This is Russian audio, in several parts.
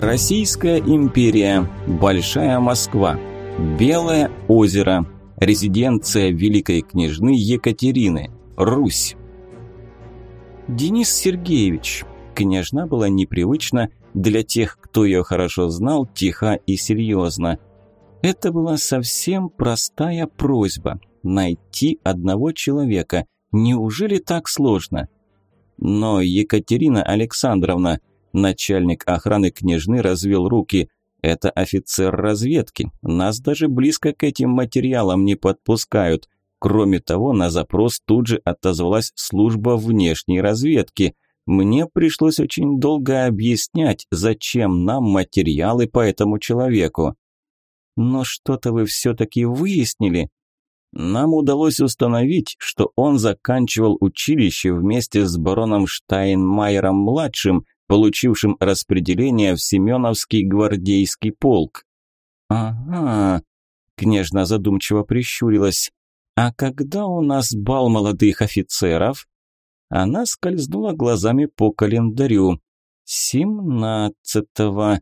Российская империя, Большая Москва, Белое озеро, резиденция великой княжны Екатерины, Русь. Денис Сергеевич. Княжна была непривычна для тех, кто ее хорошо знал, тиха и серьезно. Это была совсем простая просьба – найти одного человека. Неужели так сложно? Но Екатерина Александровна, начальник охраны княжны, развел руки. Это офицер разведки. Нас даже близко к этим материалам не подпускают. Кроме того, на запрос тут же отозвалась служба внешней разведки. Мне пришлось очень долго объяснять, зачем нам материалы по этому человеку. Но что-то вы все-таки выяснили? Нам удалось установить, что он заканчивал училище вместе с бароном Штайнмайером-младшим, получившим распределение в Семеновский гвардейский полк. «Ага», – княжна задумчиво прищурилась. «А когда у нас бал молодых офицеров?» Она скользнула глазами по календарю. «Семнадцатого.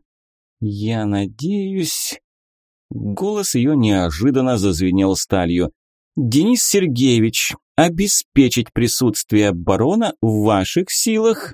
Я надеюсь...» Голос ее неожиданно зазвенел сталью. «Денис Сергеевич, обеспечить присутствие барона в ваших силах?»